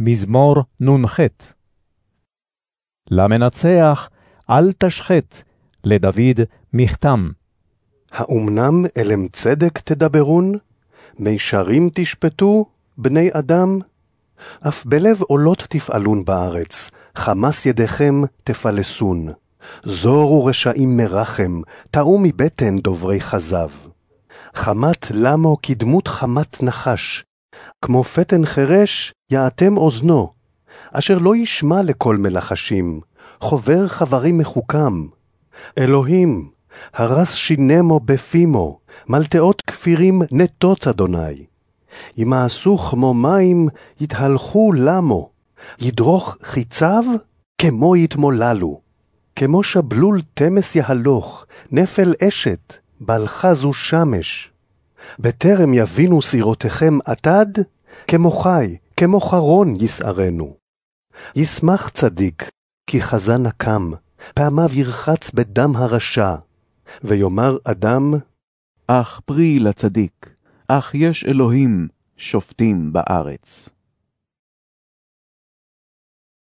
מזמור נ"ח למנצח אל תשחט, לדוד מכתם. האומנם אלם צדק תדברון? מישרים תשפטו, בני אדם? אף בלב עולות תפעלון בארץ, חמס ידיכם תפלסון. זורו רשעים מרחם, טעו מבטן דוברי כזב. חמת למו כדמות חמת נחש, כמו פתן חירש יעתם אוזנו, אשר לא ישמע לקול מלחשים, חובר חברים מחוכם. אלוהים, הרס שינמו בפימו, מלטאות כפירים נטוץ אדוני. ימאסו כמו מים, יתהלכו למו, ידרוך חיציו, כמו יתמוללו. כמו שבלול תמס יהלוך, נפל אשת, בל חזו שמש. בטרם יבינו סירותיכם עתד, כמו חי, כמו חרון יסערנו. ישמח צדיק, כי חזה נקם, פעמיו ירחץ בדם הרשע. ויאמר אדם, אך פרי לצדיק, אך יש אלוהים שופטים בארץ.